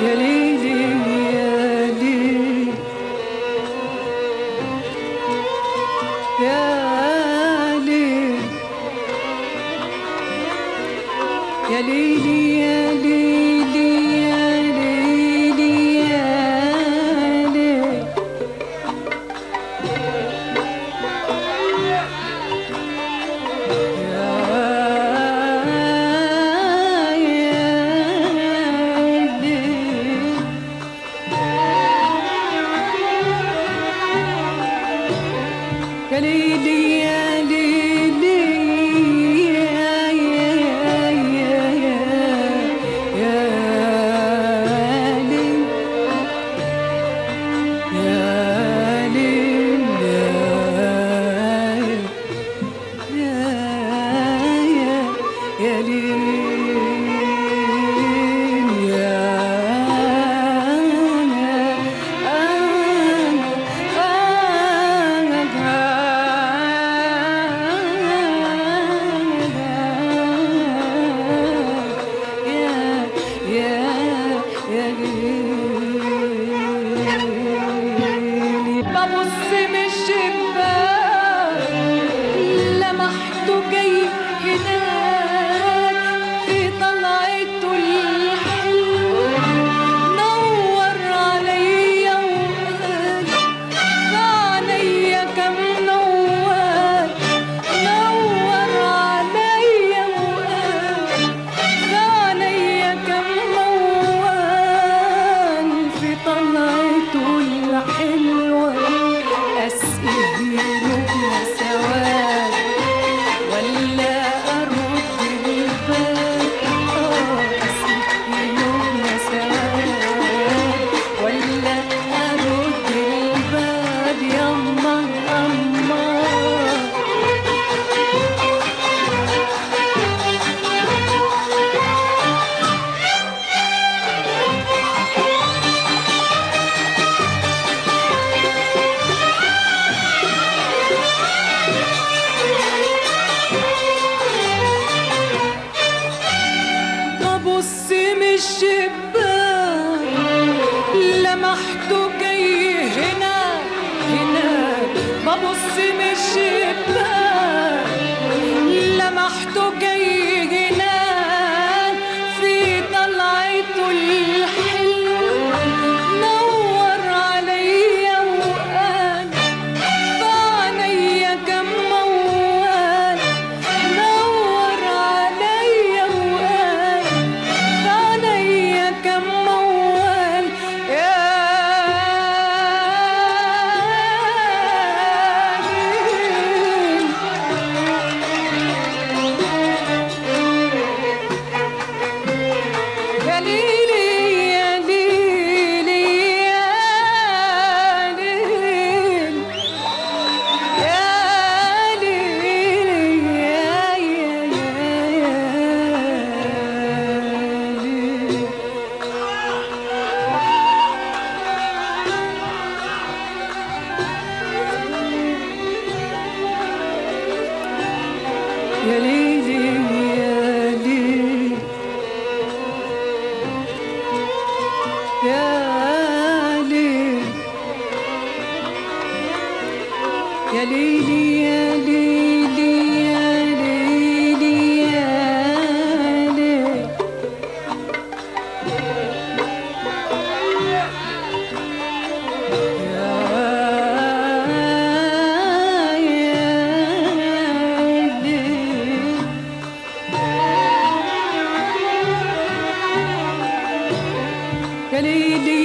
E ele gelin يا ليل يا ليلي. يا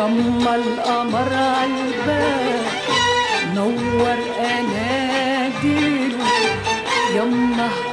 جمى القمر عالباب نور أناديله. يمه